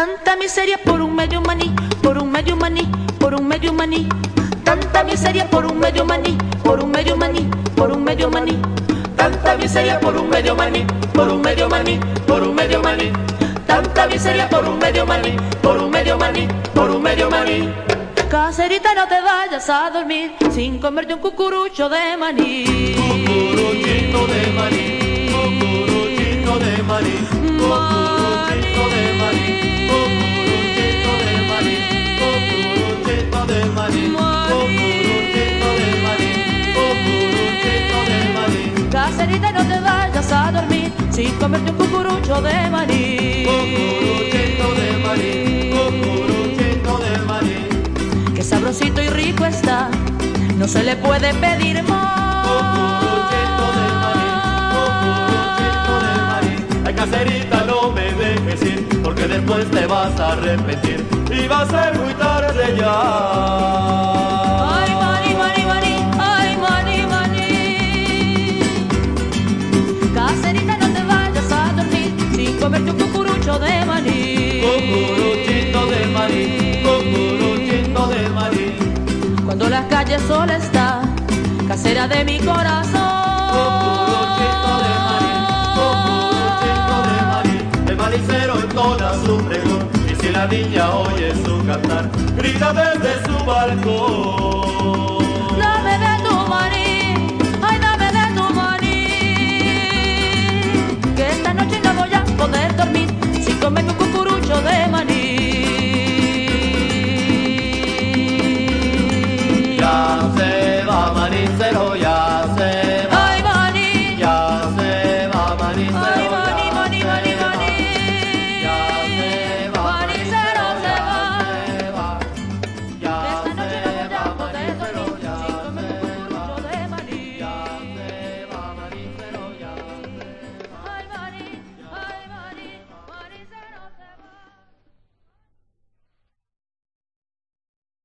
Tanta miseria por un medio maní, por un medio maní, por un medio maní. Tanta miseria por un medio maní, por un medio maní, por un medio maní. Tanta miseria por un medio maní, por un medio maní, por un medio maní. Tanta miseria por un medio maní, por un medio maní, por un medio maní. Caserita, no te vayas a dormir sin comerte un cucurucho de maní. Cucuruchito de Caserita, no te vayas a dormir sin comerte un cucurucho de maní. Cucuruchito de maní, cucuruchito de maní. Qué sabrosito y rico está, no se le puede pedir más. Cucuruchito de maní, cucuruchito de maní. Ay, caserita, no me dejes ir, porque después te vas a arrepentir y va a ser muy tarde ya. Comerte un cucurucho de maní. Cucuruchito de maní, cucuruchito de maní. Cuando las calles sola está, casera de mi corazón. Cucuruchito de maní, cucuruchito de maní. El manicero entona su pregón y si la niña oye su cantar, grita desde su balcón.